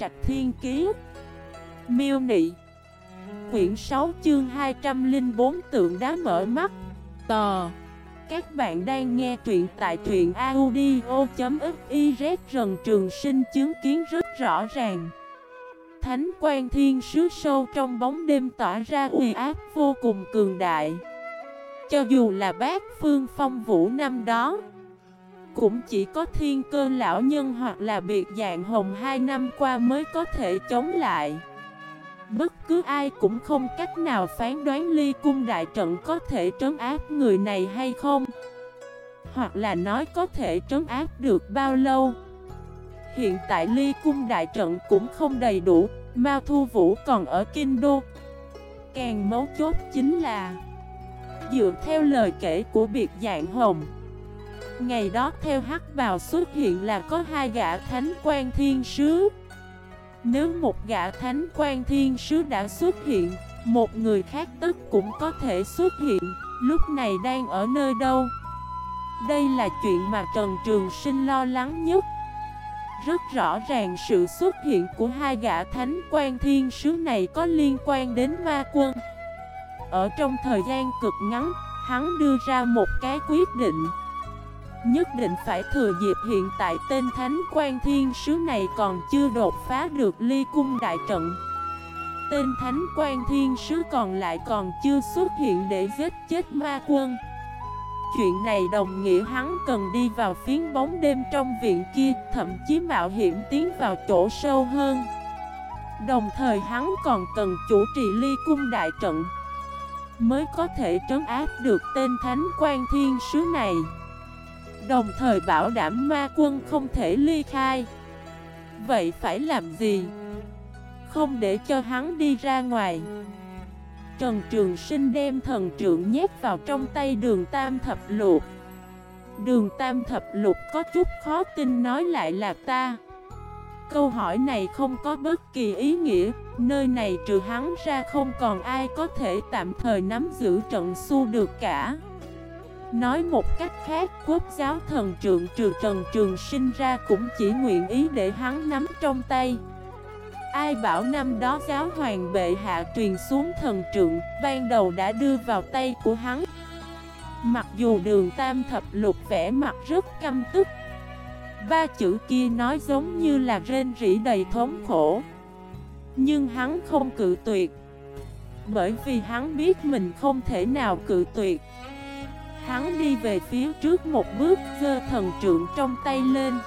Trạch Thiên Kiế Miêu Nị. Quyển 6 chương 204 tượng đá mở mắt. Tò. Các bạn đang nghe truyện tại truyện audio.xyz Rần Trường Sinh chứng kiến rất rõ ràng. Thánh quan thiên sứ sâu trong bóng đêm tỏa ra uy áp vô cùng cường đại. Cho dù là bác phương phong vũ năm đó cũng chỉ có thiên cơ lão nhân hoặc là biệt dạng hồng hai năm qua mới có thể chống lại. Bất cứ ai cũng không cách nào phán đoán ly cung đại trận có thể trấn áp người này hay không, Hoặc là nói có thể trấn áp được bao lâu. Hiện tại ly cung đại trận cũng không đầy đủ, Mao Thu Vũ còn ở Kinh Đô. Càng mấu chốt chính là, Dựa theo lời kể của biệt dạng hồng Ngày đó theo hắc bào xuất hiện là có hai gã thánh quan thiên sứ. Nếu một gã thánh quan thiên sứ đã xuất hiện Một người khác tức cũng có thể xuất hiện Lúc này đang ở nơi đâu? Đây là chuyện mà Trần Trường Sinh lo lắng nhất. Rất rõ ràng sự xuất hiện của hai gã thánh quan thiên sứ này có liên quan đến ma quân. Ở trong thời gian cực ngắn, hắn đưa ra một cái quyết định. Nhất định phải thừa dịp hiện tại tên Thánh quan Thiên Sứ này còn chưa đột phá được ly cung đại trận. Tên Thánh quan Thiên Sứ còn lại còn chưa xuất hiện để giết chết ma quân. Chuyện này đồng nghĩa hắn cần đi vào phiến bóng đêm trong viện kia, Thậm chí mạo hiểm tiến vào chỗ sâu hơn. Đồng thời hắn còn cần chủ trì ly cung đại trận Mới có thể trấn áp được tên Thánh quan Thiên Sứ này. Đồng thời bảo đảm ma quân không thể ly khai. Vậy phải làm gì? Không để cho hắn đi ra ngoài. Trần Trường Sinh đem thần trượng nhét vào trong tay đường tam thập lục. Đường tam thập lục có chút khó tin nói lại là ta. Câu hỏi này không có bất kỳ ý nghĩa. Nơi này trừ hắn ra không còn ai có thể tạm thời nắm giữ trận su được cả. Nói một cách khác, quốc giáo thần trượng trừ Trần Trường sinh ra cũng chỉ nguyện ý để hắn nắm trong tay. Ai bảo năm đó giáo hoàng bệ hạ truyền xuống thần trượng, ban đầu đã đưa vào tay của hắn. Mặc dù đường tam thập lục vẽ mặt rất căm tức, ba chữ kia nói giống như là rên rỉ đầy thống khổ. Nhưng hắn không cự tuyệt, bởi vì hắn biết mình không thể nào cự tuyệt. Hắn đi về phía trước một bước, giơ thần trượng trong tay lên.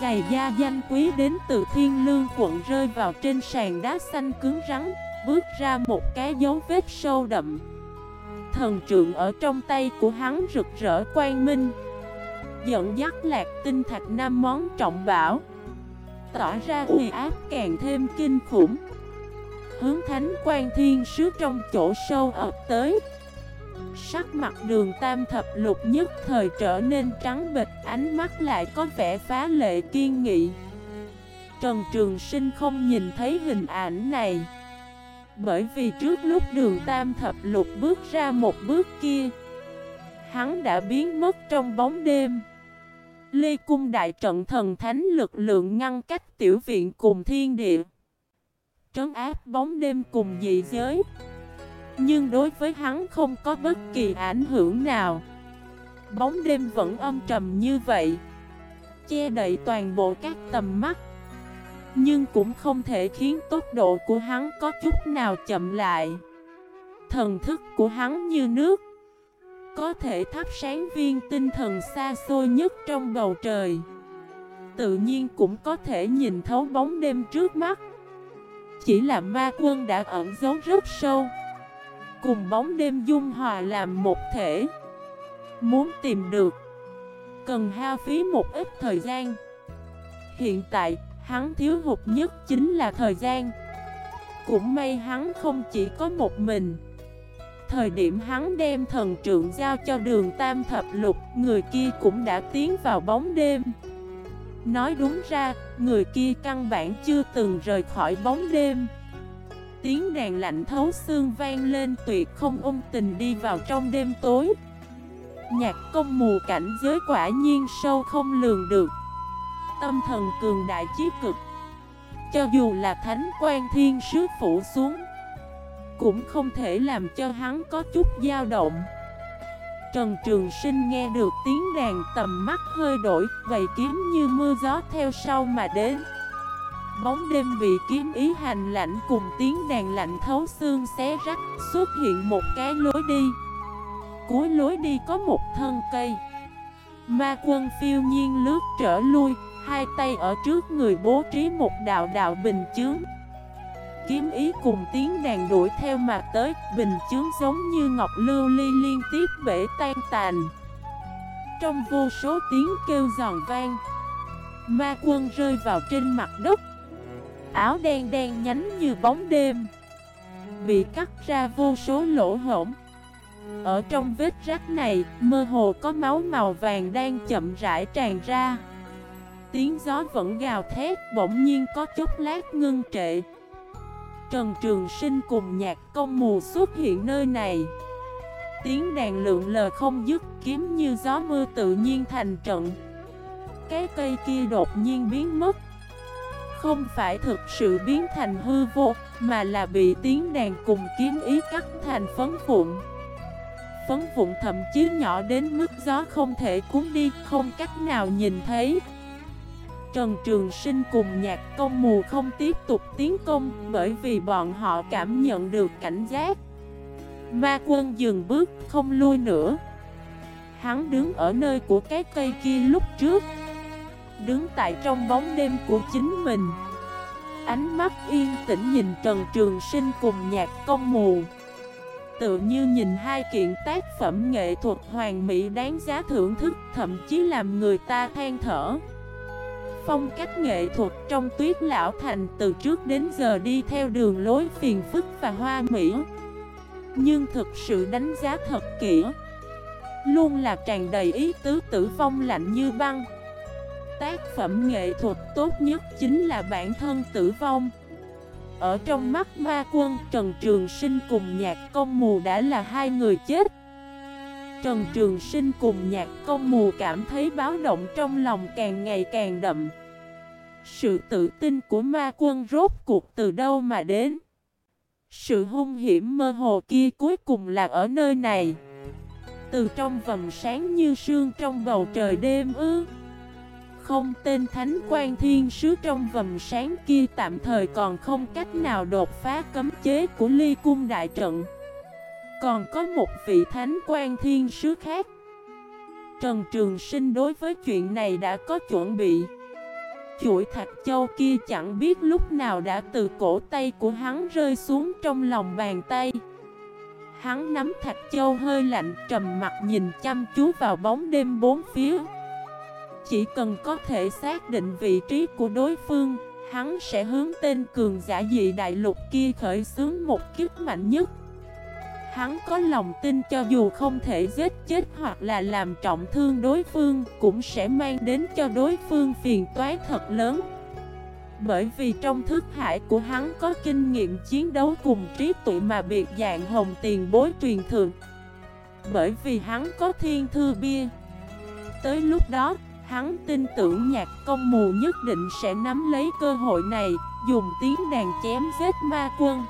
Giày da danh quý đến từ thiên lương quận rơi vào trên sàn đá xanh cứng rắn Bước ra một cái dấu vết sâu đậm. Thần trượng ở trong tay của hắn rực rỡ quang minh. Dẫn dắt lạc tinh thạch nam món trọng bảo. Tỏ ra uy áp càng thêm kinh khủng. Hướng thánh quan thiên sứ trong chỗ sâu ập tới. Sắc mặt đường tam thập lục nhất thời trở nên trắng bịch Ánh mắt lại có vẻ phá lệ kiên nghị. Trần Trường Sinh không nhìn thấy hình ảnh này, Bởi vì trước lúc đường tam thập lục bước ra một bước kia, Hắn đã biến mất trong bóng đêm. Lê cung đại trận thần thánh lực lượng ngăn cách tiểu viện cùng thiên địa. Trấn áp bóng đêm cùng dị giới nhưng đối với hắn không có bất kỳ ảnh hưởng nào. Bóng đêm vẫn âm trầm như vậy, Che đậy toàn bộ các tầm mắt. Nhưng cũng không thể khiến tốc độ của hắn có chút nào chậm lại. Thần thức của hắn như nước, Có thể thắp sáng viên tinh thần xa xôi nhất trong bầu trời. Tự nhiên cũng có thể nhìn thấu bóng đêm trước mắt. Chỉ là ma quân đã ẩn giấu rất sâu cùng bóng đêm dung hòa làm một thể. Muốn tìm được Cần hao phí một ít thời gian. Hiện tại, hắn thiếu hụt nhất chính là thời gian. Cũng may hắn không chỉ có một mình. Thời điểm hắn đem thần trượng giao cho đường tam thập lục Người kia cũng đã tiến vào bóng đêm. Nói đúng ra, người kia căn bản chưa từng rời khỏi bóng đêm. Tiếng đàn lạnh thấu xương vang lên tuyệt không ôm tình đi vào trong đêm tối. Nhạc công mù cảnh giới quả nhiên sâu không lường được. Tâm thần cường đại chí cực. Cho dù là thánh quan thiên sứ phủ xuống, Cũng không thể làm cho hắn có chút dao động. Trần Trường Sinh nghe được tiếng đàn tầm mắt hơi đổi, Vậy kiếm như mưa gió theo sau mà đến. Bóng đêm bị kiếm ý hành lạnh cùng tiếng đàn lạnh thấu xương xé rách, Xuất hiện một cái lối đi. Cuối lối đi có một thân cây. Ma quân phiêu nhiên lướt trở lui, Hai tay ở trước người bố trí một đạo đạo bình chướng. Kiếm ý cùng tiếng đàn đuổi theo mà tới, Bình chướng giống như ngọc lưu ly liên tiếp bể tan tàn Trong vô số tiếng kêu giòn vang, Ma quân rơi vào trên mặt đất. Áo đen đen nhánh như bóng đêm, Bị cắt ra vô số lỗ hổng. Ở trong vết rách này, Mơ hồ có máu màu vàng đang chậm rãi tràn ra. Tiếng gió vẫn gào thét, Bỗng nhiên có chút lát ngưng trệ. Trần Trường Sinh cùng nhạc công mù xuất hiện nơi này. Tiếng đàn lượng lờ không dứt, kiếm như gió mưa tự nhiên thành trận. Cái cây kia đột nhiên biến mất không phải thực sự biến thành hư vô, Mà là bị tiếng đàn cùng kiếm ý cắt thành phấn vụn Phấn vụn thậm chí nhỏ đến mức gió không thể cuốn đi, Không cách nào nhìn thấy Trần Trường Sinh cùng nhạc công mù không tiếp tục tiến công, bởi vì bọn họ cảm nhận được cảnh giác. Ma quân dừng bước, không lui nữa. Hắn đứng ở nơi của cái cây kia lúc trước. Đứng tại trong bóng đêm của chính mình. Ánh mắt yên tĩnh nhìn Trần Trường Sinh cùng nhạc công mù. Tự như nhìn hai kiện tác phẩm nghệ thuật hoàn mỹ đáng giá thưởng thức, thậm chí làm người ta than thở. Phong cách nghệ thuật trong tuyết lão thành từ trước đến giờ đi theo đường lối phiền phức và hoa mỹ Nhưng thực sự đánh giá thật kỹ Luôn là tràn đầy ý tứ tử phong lạnh như băng Tác phẩm nghệ thuật tốt nhất chính là bản thân tử vong Ở trong mắt ma quân, Trần Trường Sinh cùng nhạc công mù đã là hai người chết Trần Trường Sinh cùng nhạc công mù cảm thấy báo động trong lòng càng ngày càng đậm. Sự tự tin của ma quân rốt cuộc từ đâu mà đến? Sự hung hiểm mơ hồ kia cuối cùng là ở nơi này. Từ trong vầng sáng như sương trong bầu trời đêm ư. Không, tên thánh quan thiên sứ trong vầng sáng kia tạm thời còn không cách nào đột phá cấm chế của ly cung đại trận. Còn có một vị thánh quan thiên sứ khác. Trần Trường Sinh đối với chuyện này đã có chuẩn bị. Chuỗi thạch châu kia chẳng biết lúc nào đã từ cổ tay của hắn rơi xuống trong lòng bàn tay. Hắn nắm thạch châu hơi lạnh trầm mặt nhìn chăm chú vào bóng đêm bốn phía. Chỉ cần có thể xác định vị trí của đối phương Hắn sẽ hướng tên cường giả dị đại lục kia khởi xướng một kiếp mạnh nhất. Hắn có lòng tin cho dù không thể giết chết hoặc là làm trọng thương đối phương Cũng sẽ mang đến cho đối phương phiền toái thật lớn. Bởi vì trong thức hải của hắn có kinh nghiệm chiến đấu cùng trí tuệ mà biệt dạng hồng tiền bối truyền thượng Bởi vì hắn có thiên thư bia. Tới lúc đó, hắn tin tưởng nhạc công mù nhất định sẽ nắm lấy cơ hội này, Dùng tiếng đàn chém giết ma quân.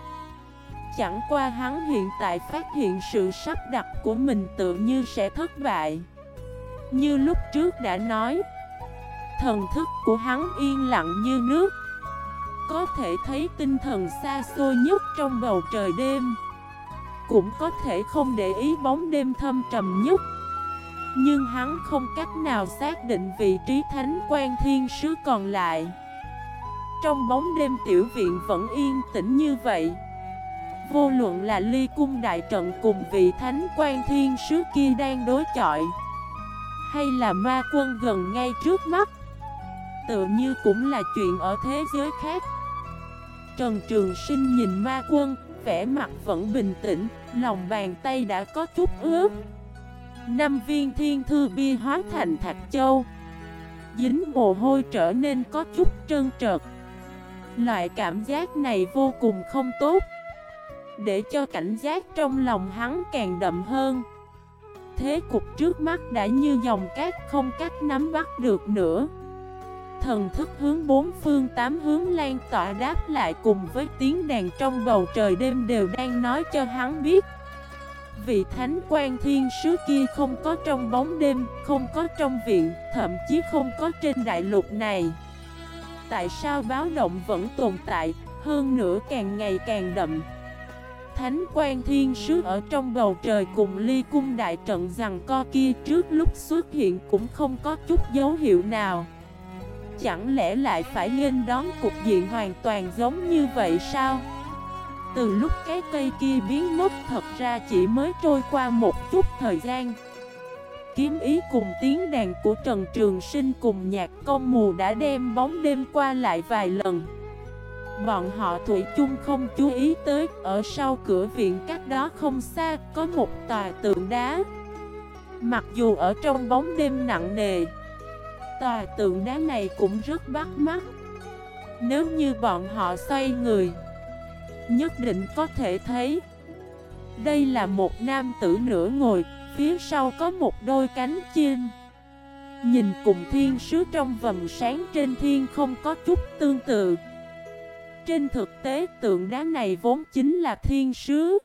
Chẳng qua hắn hiện tại phát hiện sự sắp đặt của mình tự như sẽ thất bại. Như lúc trước đã nói, Thần thức của hắn yên lặng như nước. Có thể thấy tinh thần xa xôi nhất trong bầu trời đêm. Cũng có thể không để ý bóng đêm thâm trầm nhất. Nhưng hắn không cách nào xác định vị trí thánh quan thiên sứ còn lại. Trong bóng đêm tiểu viện vẫn yên tĩnh như vậy. Vô luận là ly cung đại trận cùng vị thánh quan thiên sứ kia đang đối chọi, Hay là ma quân gần ngay trước mắt Tự như cũng là chuyện ở thế giới khác. Trần Trường Sinh nhìn ma quân, vẻ mặt vẫn bình tĩnh, Lòng bàn tay đã có chút ướt. Năm viên thiên thư bia hóa thành thạch châu. Dính mồ hôi trở nên có chút trơn trợt Loại cảm giác này vô cùng không tốt. Để cho cảnh giác trong lòng hắn càng đậm hơn. Thế cục trước mắt đã như dòng cát không cách nắm bắt được nữa. Thần thức hướng bốn phương tám hướng lan tỏa đáp lại cùng với tiếng đàn trong bầu trời đêm đều đang nói cho hắn biết. Vị thánh quan thiên sứ kia không có trong bóng đêm, không có trong viện, thậm chí không có trên đại lục này. Tại sao báo động vẫn tồn tại, hơn nữa càng ngày càng đậm? Thánh quan thiên sứ ở trong bầu trời cùng ly cung đại trận rằng co kia trước lúc xuất hiện cũng không có chút dấu hiệu nào. Chẳng lẽ lại phải nghênh đón cục diện hoàn toàn giống như vậy sao? Từ lúc cái cây kia biến mất, thật ra chỉ mới trôi qua một chút thời gian. Kiếm ý cùng tiếng đàn của Trần Trường Sinh cùng nhạc công mù đã đem bóng đêm qua lại vài lần. Bọn họ Thủy chung không chú ý tới, Ở sau cửa viện cách đó không xa, có một tòa tượng đá. Mặc dù ở trong bóng đêm nặng nề, Tòa tượng đá này cũng rất bắt mắt. Nếu như bọn họ xoay người Nhất định có thể thấy. Đây là một nam tử nửa ngồi, Phía sau có một đôi cánh chim. Nhìn cùng thiên sứ trong vầng sáng trên thiên không có chút tương tự. Trên thực tế, tượng đá này vốn chính là thiên sứ.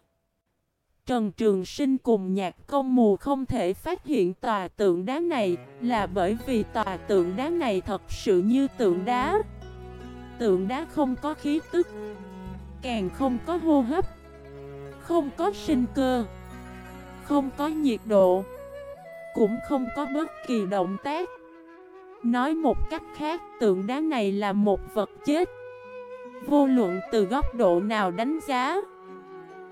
Trần Trường Sinh cùng nhạc công mù không thể phát hiện tòa tượng đá này Là bởi vì tòa tượng đá này thật sự như tượng đá. Tượng đá không có khí tức. Càng không có hô hấp, Không có sinh cơ, Không có nhiệt độ, Cũng không có bất kỳ động tác. Nói một cách khác, tượng đá này là một vật chết. Vô luận từ góc độ nào đánh giá,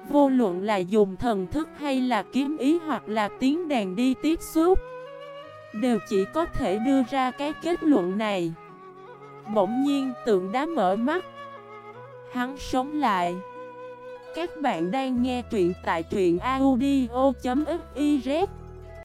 Vô luận là dùng thần thức hay là kiếm ý hoặc là tiếng đàn đi tiếp xúc, Đều chỉ có thể đưa ra cái kết luận này. Bỗng nhiên, tượng đá mở mắt Hắn sống lại. Các bạn đang nghe truyện tại truyện audio.fif